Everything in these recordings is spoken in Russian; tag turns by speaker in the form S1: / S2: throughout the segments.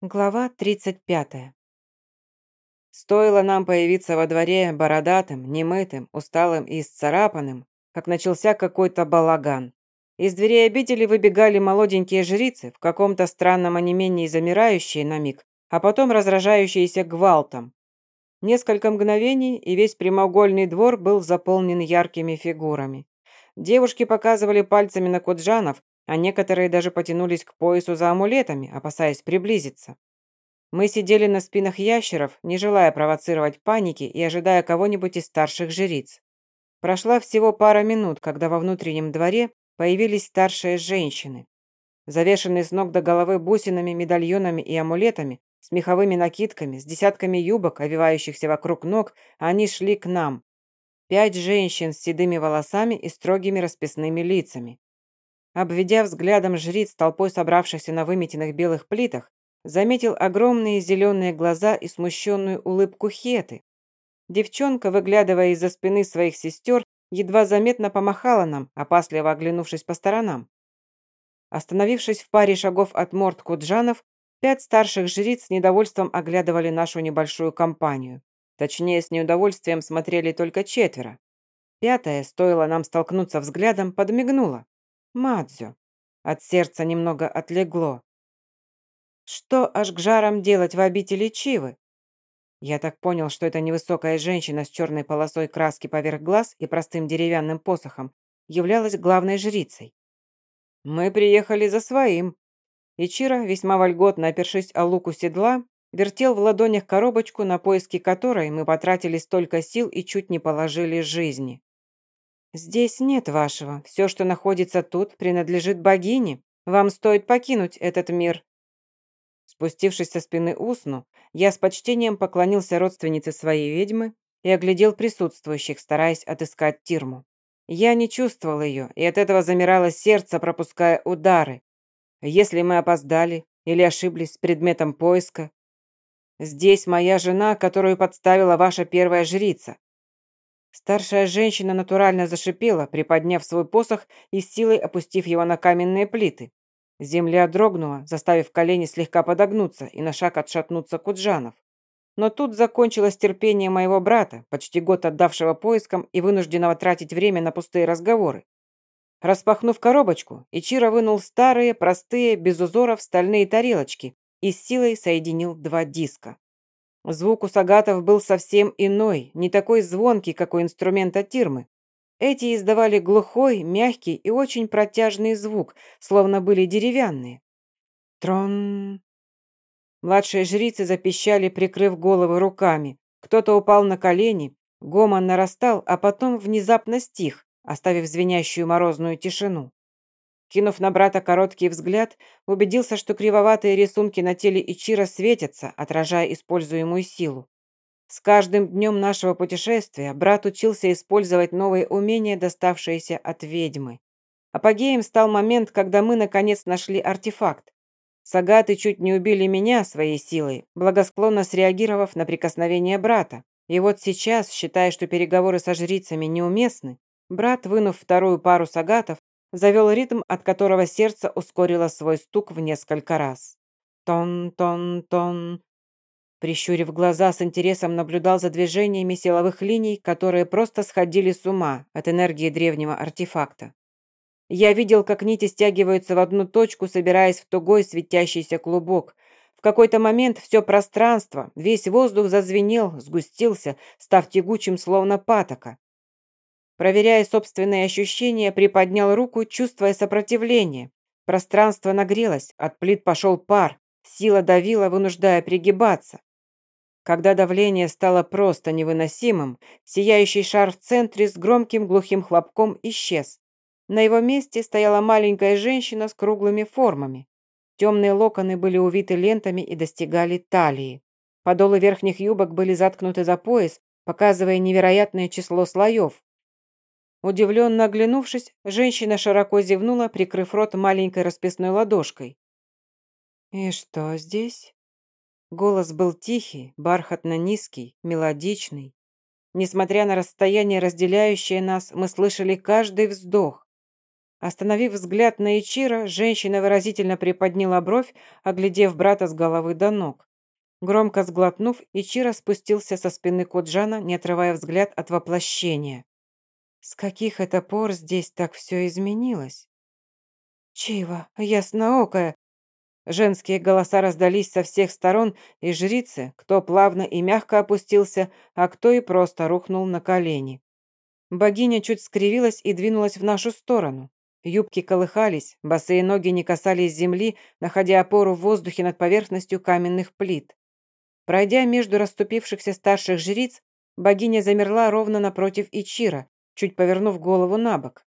S1: Глава 35. Стоило нам появиться во дворе бородатым, немытым, усталым и исцарапанным, как начался какой-то балаган. Из дверей обители выбегали молоденькие жрицы, в каком-то странном онемении замирающие на миг, а потом разражающиеся гвалтом. Несколько мгновений, и весь прямоугольный двор был заполнен яркими фигурами. Девушки показывали пальцами на куджанов, а некоторые даже потянулись к поясу за амулетами, опасаясь приблизиться. Мы сидели на спинах ящеров, не желая провоцировать паники и ожидая кого-нибудь из старших жриц. Прошла всего пара минут, когда во внутреннем дворе появились старшие женщины. Завешенные с ног до головы бусинами, медальонами и амулетами, с меховыми накидками, с десятками юбок, овивающихся вокруг ног, они шли к нам. Пять женщин с седыми волосами и строгими расписными лицами. Обведя взглядом жриц толпой собравшихся на выметенных белых плитах, заметил огромные зеленые глаза и смущенную улыбку Хеты. Девчонка, выглядывая из-за спины своих сестер, едва заметно помахала нам, опасливо оглянувшись по сторонам. Остановившись в паре шагов от морд Куджанов, пять старших жриц с недовольством оглядывали нашу небольшую компанию. Точнее, с неудовольствием смотрели только четверо. Пятая, стоило нам столкнуться взглядом, подмигнула. Мадзю. От сердца немного отлегло. Что аж к жарам делать в обители Чивы? Я так понял, что эта невысокая женщина с черной полосой краски поверх глаз и простым деревянным посохом являлась главной жрицей. Мы приехали за своим. Ичиро, весьма вольготно опершись о луку седла, вертел в ладонях коробочку, на поиски которой мы потратили столько сил и чуть не положили жизни. «Здесь нет вашего. Все, что находится тут, принадлежит богине. Вам стоит покинуть этот мир». Спустившись со спины Усну, я с почтением поклонился родственнице своей ведьмы и оглядел присутствующих, стараясь отыскать Тирму. Я не чувствовал ее, и от этого замирало сердце, пропуская удары. Если мы опоздали или ошиблись с предметом поиска, здесь моя жена, которую подставила ваша первая жрица. Старшая женщина натурально зашипела, приподняв свой посох и силой опустив его на каменные плиты. Земля дрогнула, заставив колени слегка подогнуться и на шаг отшатнуться Куджанов. Но тут закончилось терпение моего брата, почти год отдавшего поискам и вынужденного тратить время на пустые разговоры. Распахнув коробочку, Ичиро вынул старые, простые, без узоров стальные тарелочки и с силой соединил два диска. Звук у сагатов был совсем иной, не такой звонкий, как у инструмента тирмы. Эти издавали глухой, мягкий и очень протяжный звук, словно были деревянные. Трон. Младшие жрицы запищали, прикрыв головы руками. Кто-то упал на колени, гомон нарастал, а потом внезапно стих, оставив звенящую морозную тишину. Кинув на брата короткий взгляд, убедился, что кривоватые рисунки на теле Ичира светятся, отражая используемую силу. С каждым днем нашего путешествия брат учился использовать новые умения, доставшиеся от ведьмы. Апогеем стал момент, когда мы, наконец, нашли артефакт. Сагаты чуть не убили меня своей силой, благосклонно среагировав на прикосновение брата. И вот сейчас, считая, что переговоры со жрицами неуместны, брат, вынув вторую пару сагатов, завел ритм, от которого сердце ускорило свой стук в несколько раз. Тон-тон-тон. Прищурив глаза, с интересом наблюдал за движениями силовых линий, которые просто сходили с ума от энергии древнего артефакта. Я видел, как нити стягиваются в одну точку, собираясь в тугой светящийся клубок. В какой-то момент все пространство, весь воздух зазвенел, сгустился, став тягучим, словно патока. Проверяя собственные ощущения, приподнял руку, чувствуя сопротивление. Пространство нагрелось, от плит пошел пар, сила давила, вынуждая пригибаться. Когда давление стало просто невыносимым, сияющий шар в центре с громким глухим хлопком исчез. На его месте стояла маленькая женщина с круглыми формами. Темные локоны были увиты лентами и достигали талии. Подолы верхних юбок были заткнуты за пояс, показывая невероятное число слоев. Удивленно оглянувшись, женщина широко зевнула, прикрыв рот маленькой расписной ладошкой. «И что здесь?» Голос был тихий, бархатно-низкий, мелодичный. Несмотря на расстояние, разделяющее нас, мы слышали каждый вздох. Остановив взгляд на Ичира, женщина выразительно приподняла бровь, оглядев брата с головы до ног. Громко сглотнув, Ичиро спустился со спины Коджана, не отрывая взгляд от воплощения. С каких это пор здесь так все изменилось? Чива, ясноокая. Женские голоса раздались со всех сторон, и жрицы, кто плавно и мягко опустился, а кто и просто рухнул на колени. Богиня чуть скривилась и двинулась в нашу сторону. Юбки колыхались, босые ноги не касались земли, находя опору в воздухе над поверхностью каменных плит. Пройдя между расступившихся старших жриц, богиня замерла ровно напротив Ичира, чуть повернув голову на бок.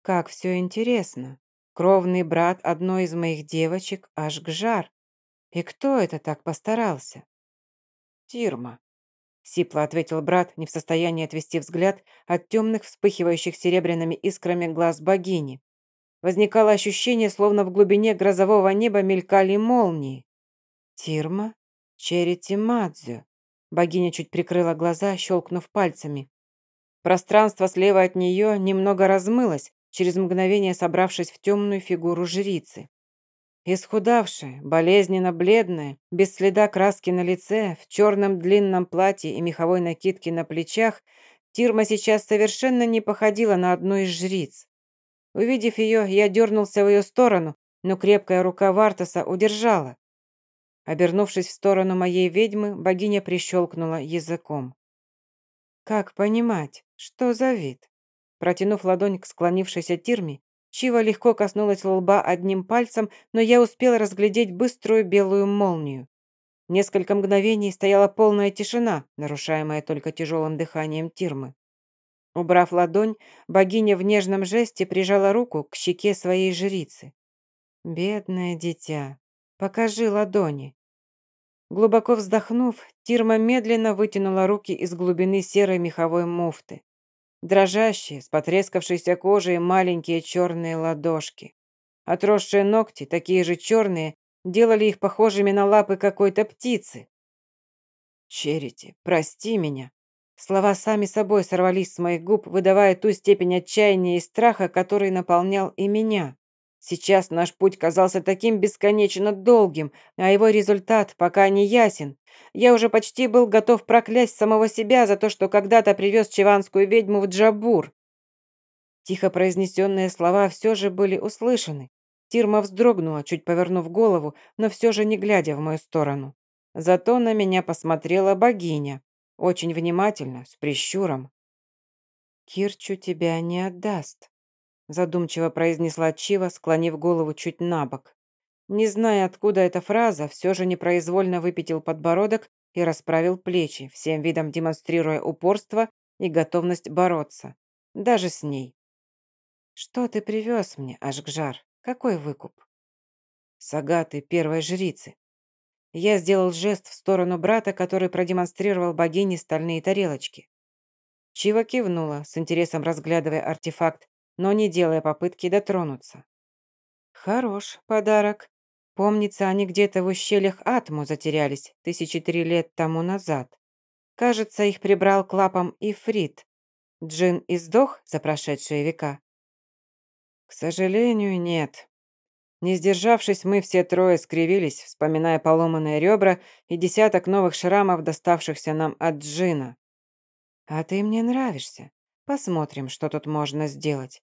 S1: «Как все интересно. Кровный брат одной из моих девочек аж к жар. И кто это так постарался?» «Тирма», — сипло ответил брат, не в состоянии отвести взгляд от темных, вспыхивающих серебряными искрами глаз богини. Возникало ощущение, словно в глубине грозового неба мелькали молнии. «Тирма?» Черити Мадзю. Богиня чуть прикрыла глаза, щелкнув пальцами. Пространство слева от нее немного размылось, через мгновение собравшись в темную фигуру жрицы. Исхудавшая, болезненно бледная, без следа краски на лице, в черном длинном платье и меховой накидке на плечах, Тирма сейчас совершенно не походила на одну из жриц. Увидев ее, я дернулся в ее сторону, но крепкая рука Вартаса удержала. Обернувшись в сторону моей ведьмы, богиня прищелкнула языком. «Как понимать, что за вид?» Протянув ладонь к склонившейся Тирме, Чива легко коснулась лба одним пальцем, но я успела разглядеть быструю белую молнию. Несколько мгновений стояла полная тишина, нарушаемая только тяжелым дыханием Тирмы. Убрав ладонь, богиня в нежном жесте прижала руку к щеке своей жрицы. «Бедное дитя, покажи ладони». Глубоко вздохнув, Тирма медленно вытянула руки из глубины серой меховой муфты. Дрожащие, с потрескавшейся кожей маленькие черные ладошки. Отросшие ногти, такие же черные, делали их похожими на лапы какой-то птицы. «Черити, прости меня». Слова сами собой сорвались с моих губ, выдавая ту степень отчаяния и страха, который наполнял и меня. Сейчас наш путь казался таким бесконечно долгим, а его результат пока не ясен. Я уже почти был готов проклясть самого себя за то, что когда-то привез чеванскую ведьму в Джабур. Тихо произнесенные слова все же были услышаны. Тирма вздрогнула, чуть повернув голову, но все же не глядя в мою сторону. Зато на меня посмотрела богиня. Очень внимательно, с прищуром. «Кирчу тебя не отдаст», задумчиво произнесла Чива, склонив голову чуть на бок. Не зная, откуда эта фраза, все же непроизвольно выпятил подбородок и расправил плечи, всем видом демонстрируя упорство и готовность бороться. Даже с ней. «Что ты привез мне, Ашгжар? Какой выкуп?» «Сагаты первой жрицы». Я сделал жест в сторону брата, который продемонстрировал богине стальные тарелочки. Чива кивнула, с интересом разглядывая артефакт, но не делая попытки дотронуться. Хорош подарок. Помнится, они где-то в ущельях Атму затерялись тысячи три лет тому назад. Кажется, их прибрал к лапам Ифрит. Джин издох за прошедшие века? К сожалению, нет. Не сдержавшись, мы все трое скривились, вспоминая поломанные ребра и десяток новых шрамов, доставшихся нам от Джина. «А ты мне нравишься. Посмотрим, что тут можно сделать.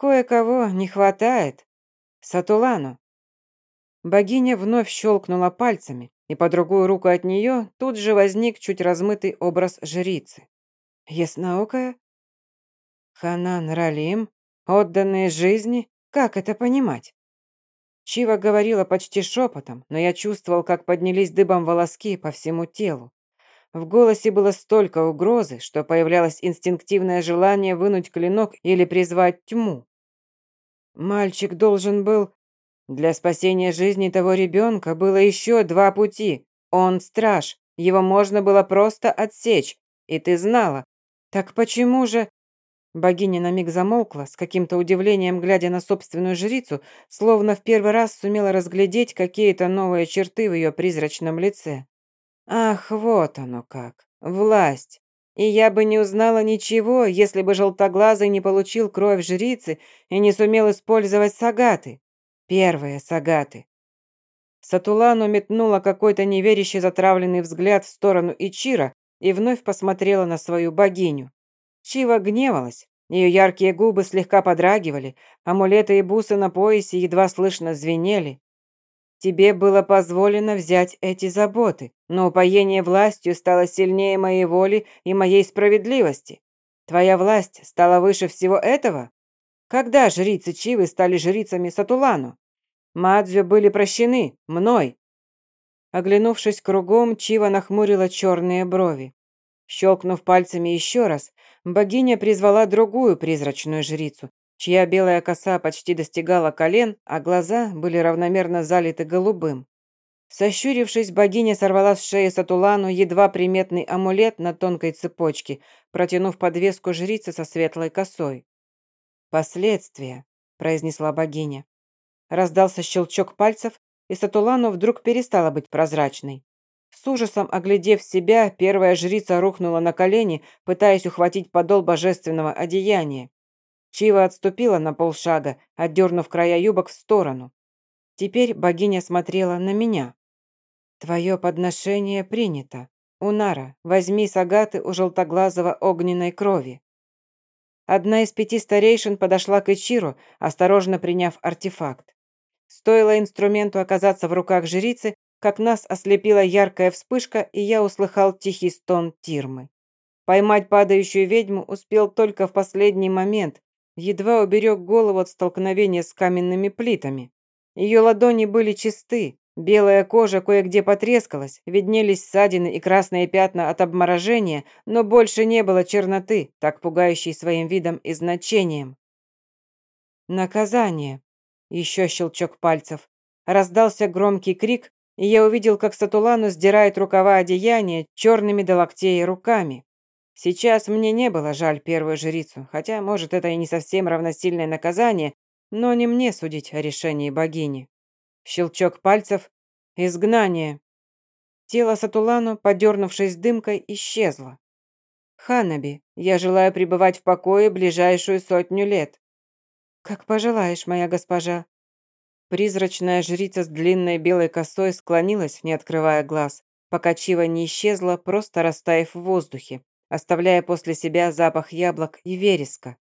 S1: Кое-кого не хватает. Сатулану. Богиня вновь щелкнула пальцами, и по другую руку от нее тут же возник чуть размытый образ жрицы. Ясноокая? Ханан Ралим? Отданные жизни? Как это понимать? Чива говорила почти шепотом, но я чувствовал, как поднялись дыбом волоски по всему телу. В голосе было столько угрозы, что появлялось инстинктивное желание вынуть клинок или призвать тьму. Мальчик должен был... Для спасения жизни того ребенка было еще два пути. Он страж, его можно было просто отсечь, и ты знала. Так почему же... Богиня на миг замолкла, с каким-то удивлением глядя на собственную жрицу, словно в первый раз сумела разглядеть какие-то новые черты в ее призрачном лице. Ах, вот оно как. Власть. И я бы не узнала ничего, если бы желтоглазый не получил кровь жрицы и не сумел использовать сагаты. Первые сагаты. Сатулану метнула какой-то неверящий затравленный взгляд в сторону Ичира и вновь посмотрела на свою богиню. Чива гневалась, ее яркие губы слегка подрагивали, амулеты и бусы на поясе едва слышно звенели. Тебе было позволено взять эти заботы, но упоение властью стало сильнее моей воли и моей справедливости. Твоя власть стала выше всего этого? Когда жрицы Чивы стали жрицами Сатулану? Мадзю были прощены, мной. Оглянувшись кругом, Чива нахмурила черные брови. Щелкнув пальцами еще раз, богиня призвала другую призрачную жрицу, чья белая коса почти достигала колен, а глаза были равномерно залиты голубым. Сощурившись, богиня сорвала с шеи Сатулану едва приметный амулет на тонкой цепочке, протянув подвеску жрицы со светлой косой. «Последствия», – произнесла богиня. Раздался щелчок пальцев, и Сатулану вдруг перестала быть прозрачной. С ужасом оглядев себя, первая жрица рухнула на колени, пытаясь ухватить подол божественного одеяния. Чива отступила на полшага, отдернув края юбок в сторону. Теперь богиня смотрела на меня. «Твое подношение принято. Унара, возьми сагаты у желтоглазого огненной крови». Одна из пяти старейшин подошла к Ичиру, осторожно приняв артефакт. Стоило инструменту оказаться в руках жрицы, как нас ослепила яркая вспышка, и я услыхал тихий стон Тирмы. Поймать падающую ведьму успел только в последний момент, едва уберег голову от столкновения с каменными плитами. Ее ладони были чисты, белая кожа кое-где потрескалась, виднелись ссадины и красные пятна от обморожения, но больше не было черноты, так пугающей своим видом и значением. Наказание. Еще щелчок пальцев. Раздался громкий крик, и я увидел, как Сатулану сдирает рукава одеяния черными до локтей руками. Сейчас мне не было жаль первую жрицу, хотя, может, это и не совсем равносильное наказание, но не мне судить о решении богини. Щелчок пальцев. Изгнание. Тело Сатулану, подернувшись дымкой, исчезло. Ханаби, я желаю пребывать в покое ближайшую сотню лет. Как пожелаешь, моя госпожа. Призрачная жрица с длинной белой косой склонилась, не открывая глаз, пока Чива не исчезла, просто растаяв в воздухе оставляя после себя запах яблок и вереска.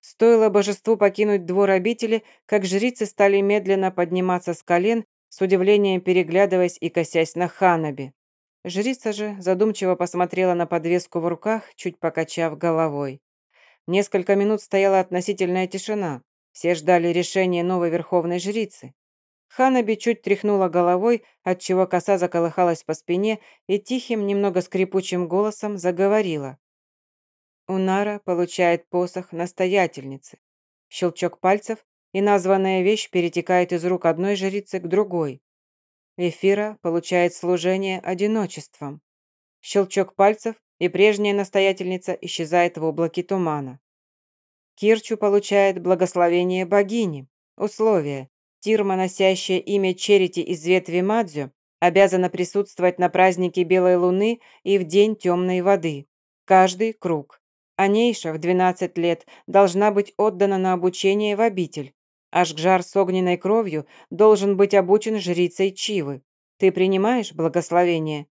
S1: Стоило божеству покинуть двор обители, как жрицы стали медленно подниматься с колен, с удивлением переглядываясь и косясь на Ханаби. Жрица же задумчиво посмотрела на подвеску в руках, чуть покачав головой. Несколько минут стояла относительная тишина. Все ждали решения новой верховной жрицы. Ханаби чуть тряхнула головой, отчего коса заколыхалась по спине и тихим, немного скрипучим голосом заговорила. Унара получает посох настоятельницы. Щелчок пальцев, и названная вещь перетекает из рук одной жрицы к другой. Эфира получает служение одиночеством. Щелчок пальцев, и прежняя настоятельница исчезает в облаке тумана. Кирчу получает благословение богини. Условие Тирма, носящая имя Черити из ветви Мадзю, обязана присутствовать на празднике Белой Луны и в День Темной Воды. Каждый круг. Анейша в 12 лет должна быть отдана на обучение в обитель. Ашгжар с огненной кровью должен быть обучен жрицей Чивы. Ты принимаешь благословение?»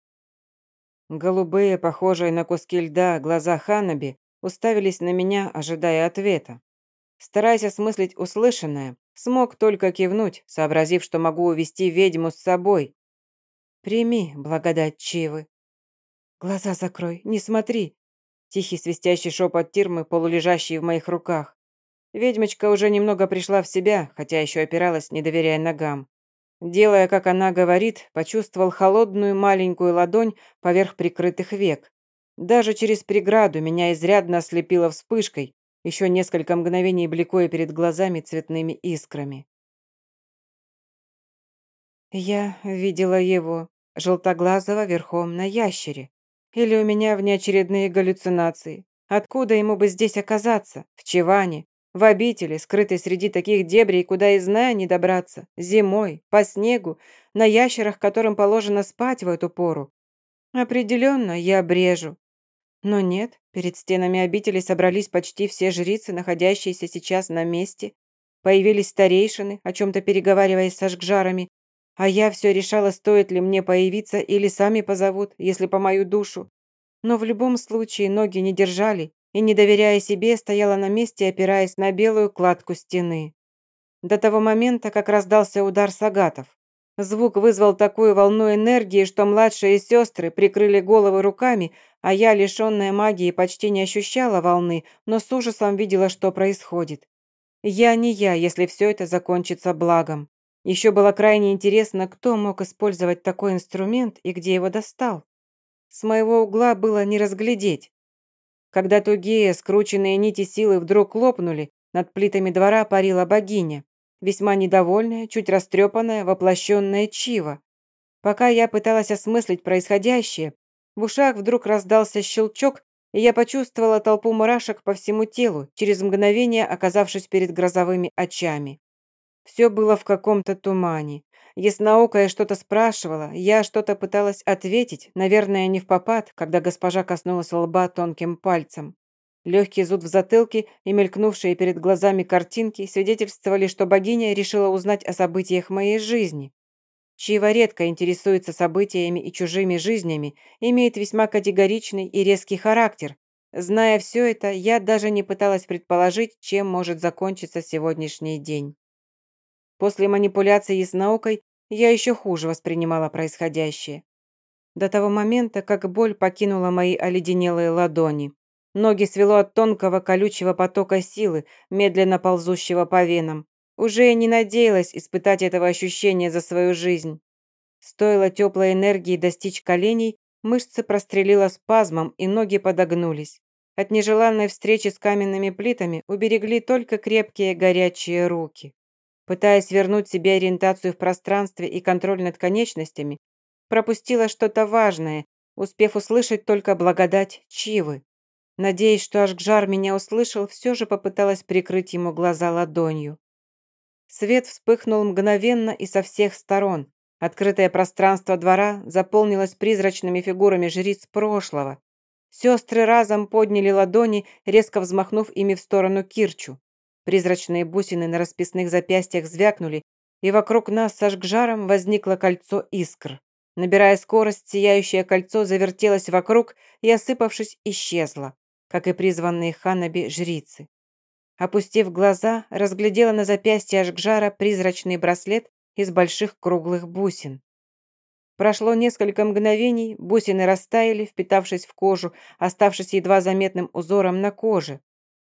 S1: Голубые, похожие на куски льда, глаза Ханаби уставились на меня, ожидая ответа. Стараясь осмыслить услышанное, смог только кивнуть, сообразив, что могу увести ведьму с собой. «Прими благодать Чивы». «Глаза закрой, не смотри!» Тихий свистящий шепот Тирмы, полулежащий в моих руках. Ведьмочка уже немного пришла в себя, хотя еще опиралась, не доверяя ногам. Делая, как она говорит, почувствовал холодную маленькую ладонь поверх прикрытых век. Даже через преграду меня изрядно ослепило вспышкой, еще несколько мгновений бликуя перед глазами цветными искрами. Я видела его, желтоглазого, верхом на ящере. Или у меня внеочередные галлюцинации. Откуда ему бы здесь оказаться? В Чиване? В обители, скрытой среди таких дебрей, куда и зная не добраться? Зимой? По снегу? На ящерах, которым положено спать в эту пору? Определенно, я брежу. Но нет, перед стенами обители собрались почти все жрицы, находящиеся сейчас на месте. Появились старейшины, о чем-то переговариваясь со жгжарами, а я все решала, стоит ли мне появиться или сами позовут, если по мою душу. Но в любом случае ноги не держали, и, не доверяя себе, стояла на месте, опираясь на белую кладку стены. До того момента, как раздался удар сагатов. Звук вызвал такую волну энергии, что младшие сестры прикрыли головы руками, а я, лишенная магии, почти не ощущала волны, но с ужасом видела, что происходит. Я не я, если все это закончится благом. Еще было крайне интересно, кто мог использовать такой инструмент и где его достал. С моего угла было не разглядеть. Когда тугие, скрученные нити силы вдруг лопнули, над плитами двора парила богиня, весьма недовольная, чуть растрепанная, воплощенная Чива. Пока я пыталась осмыслить происходящее, в ушах вдруг раздался щелчок, и я почувствовала толпу мурашек по всему телу, через мгновение оказавшись перед грозовыми очами. Все было в каком-то тумане. Ясноокая что-то спрашивала, я что-то пыталась ответить, наверное, не в попад, когда госпожа коснулась лба тонким пальцем. Легкий зуд в затылке и мелькнувшие перед глазами картинки свидетельствовали, что богиня решила узнать о событиях моей жизни. Чьего редко интересуется событиями и чужими жизнями, имеет весьма категоричный и резкий характер. Зная все это, я даже не пыталась предположить, чем может закончиться сегодняшний день. После манипуляции с наукой я еще хуже воспринимала происходящее. До того момента, как боль покинула мои оледенелые ладони. Ноги свело от тонкого колючего потока силы, медленно ползущего по венам. Уже не надеялась испытать этого ощущения за свою жизнь. Стоило теплой энергии достичь коленей, мышцы прострелило спазмом и ноги подогнулись. От нежеланной встречи с каменными плитами уберегли только крепкие горячие руки. Пытаясь вернуть себе ориентацию в пространстве и контроль над конечностями, пропустила что-то важное, успев услышать только благодать Чивы. Надеясь, что Ашгжар меня услышал, все же попыталась прикрыть ему глаза ладонью. Свет вспыхнул мгновенно и со всех сторон. Открытое пространство двора заполнилось призрачными фигурами жриц прошлого. Сестры разом подняли ладони, резко взмахнув ими в сторону Кирчу. Призрачные бусины на расписных запястьях звякнули, и вокруг нас с Ашгжаром возникло кольцо искр. Набирая скорость, сияющее кольцо завертелось вокруг и, осыпавшись, исчезло, как и призванные ханаби жрицы. Опустив глаза, разглядела на запястье Ашгжара призрачный браслет из больших круглых бусин. Прошло несколько мгновений, бусины растаяли, впитавшись в кожу, оставшись едва заметным узором на коже.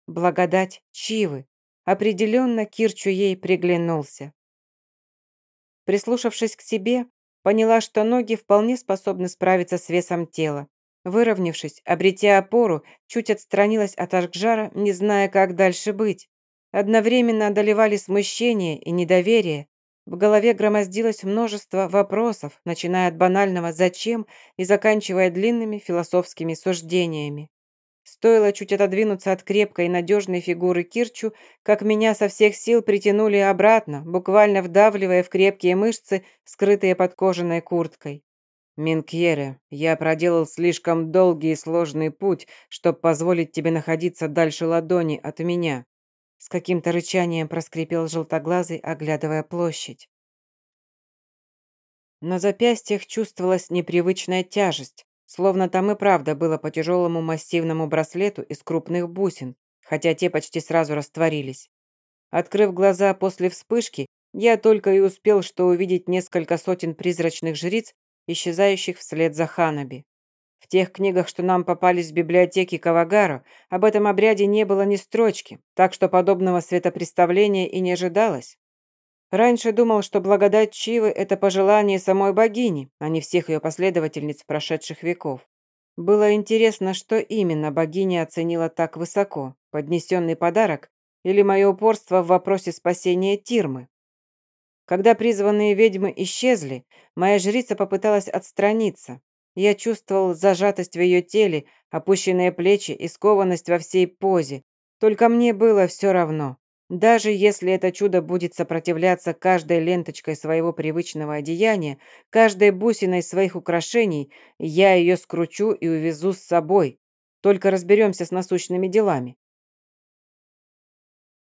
S1: Благодать Чивы. Определенно Кирчу ей приглянулся. Прислушавшись к себе, поняла, что ноги вполне способны справиться с весом тела. Выровнявшись, обретя опору, чуть отстранилась от Ашгжара, не зная, как дальше быть. Одновременно одолевали смущение и недоверие. В голове громоздилось множество вопросов, начиная от банального «зачем» и заканчивая длинными философскими суждениями. Стоило чуть отодвинуться от крепкой и надежной фигуры Кирчу, как меня со всех сил притянули обратно, буквально вдавливая в крепкие мышцы, скрытые под кожаной курткой. «Минкьере, я проделал слишком долгий и сложный путь, чтобы позволить тебе находиться дальше ладони от меня», с каким-то рычанием проскрипел желтоглазый, оглядывая площадь. На запястьях чувствовалась непривычная тяжесть, Словно там и правда было по тяжелому массивному браслету из крупных бусин, хотя те почти сразу растворились. Открыв глаза после вспышки, я только и успел что увидеть несколько сотен призрачных жриц, исчезающих вслед за Ханаби. В тех книгах, что нам попались в библиотеке Кавагару, об этом обряде не было ни строчки, так что подобного светопреставления и не ожидалось. Раньше думал, что благодать Чивы – это пожелание самой богини, а не всех ее последовательниц прошедших веков. Было интересно, что именно богиня оценила так высоко – поднесенный подарок или мое упорство в вопросе спасения Тирмы. Когда призванные ведьмы исчезли, моя жрица попыталась отстраниться. Я чувствовал зажатость в ее теле, опущенные плечи и скованность во всей позе. Только мне было все равно. Даже если это чудо будет сопротивляться каждой ленточкой своего привычного одеяния, каждой бусиной своих украшений, я ее скручу и увезу с собой. Только разберемся с насущными делами.